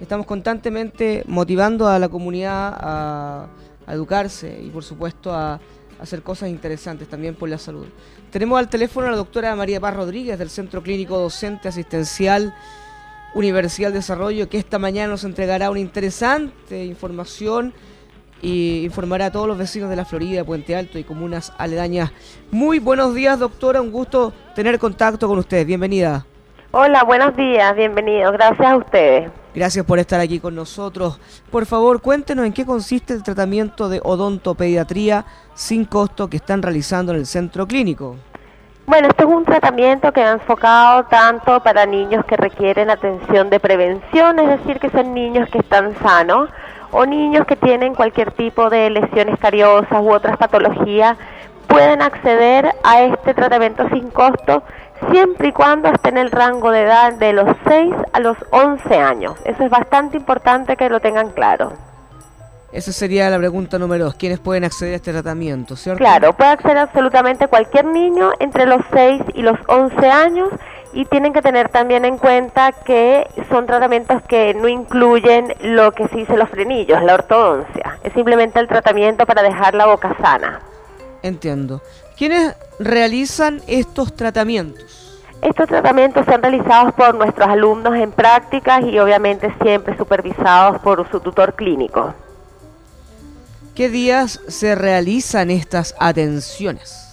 Estamos constantemente motivando a la comunidad a, educarse y por supuesto a, hacer cosas interesantes también por la salud. Tenemos al teléfono a la doctora María Paz Rodríguez del Centro Clínico Docente Asistencial Universidad del Desarrollo, que esta mañana nos entregará una interesante información y informará a todos los vecinos de la Florida, Puente Alto y comunas aledañas. Muy buenos días, doctora, un gusto tener contacto con usted. Bienvenida. Hola, buenos días, bienvenidos. Gracias a ustedes. Gracias por estar aquí con nosotros. Por favor, cuéntenos en qué consiste el tratamiento de odontopediatría sin costo que están realizando en el centro clínico. Bueno, este es un tratamiento que ha enfocado tanto para niños que requieren atención de prevención, es decir, que son niños que están sanos, o niños que tienen cualquier tipo de lesiones cariosas u otras patologías, pueden acceder a este tratamiento sin costo siempre y cuando esté en el rango de edad de los 6 a los 11 años. Eso es bastante importante que lo tengan claro. Esa sería la pregunta número dos. ¿Quiénes pueden acceder a este tratamiento, cierto? Claro, puede acceder absolutamente cualquier niño entre los 6 y los 11 años y tienen que tener también en cuenta que son tratamientos que no incluyen lo que se dice los frenillos, la ortodoncia. Es simplemente el tratamiento para dejar la boca sana. Entiendo. ¿Quiénes realizan estos tratamientos? Estos tratamientos son realizados por nuestros alumnos en prácticas y obviamente siempre supervisados por su tutor clínico. ¿Qué días se realizan estas atenciones?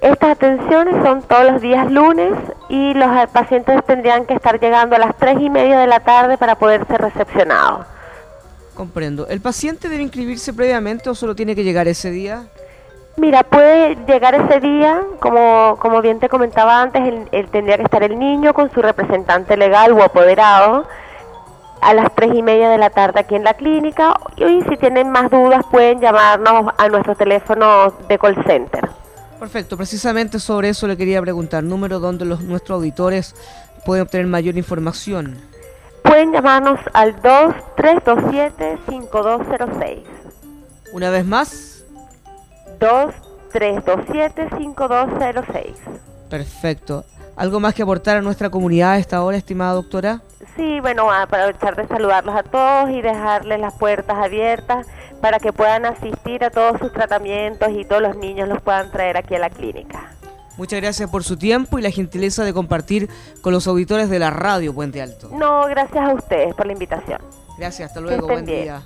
Estas atenciones son todos los días lunes y los pacientes tendrían que estar llegando a las tres y media de la tarde para poder ser recepcionados. Comprendo. ¿El paciente debe inscribirse previamente o solo tiene que llegar ese día? Mira, puede llegar ese día, como, como bien te comentaba antes, él, tendría que estar el niño con su representante legal o apoderado a las tres y media de la tarde aquí en la clínica y si tienen más dudas pueden llamarnos a nuestro teléfono de call center. Perfecto, precisamente sobre eso le quería preguntar, número donde los, nuestros auditores pueden obtener mayor información. Pueden llamarnos al 2327-5206. Una vez más. 2327-5206. Perfecto. ¿Algo más que aportar a nuestra comunidad a esta hora, estimada doctora? Sí, bueno, aprovechar de saludarlos a todos y dejarles las puertas abiertas para que puedan asistir a todos sus tratamientos y todos los niños los puedan traer aquí a la clínica. Muchas gracias por su tiempo y la gentileza de compartir con los auditores de la radio Puente Alto. No, gracias a ustedes por la invitación. Gracias, hasta luego, buen día.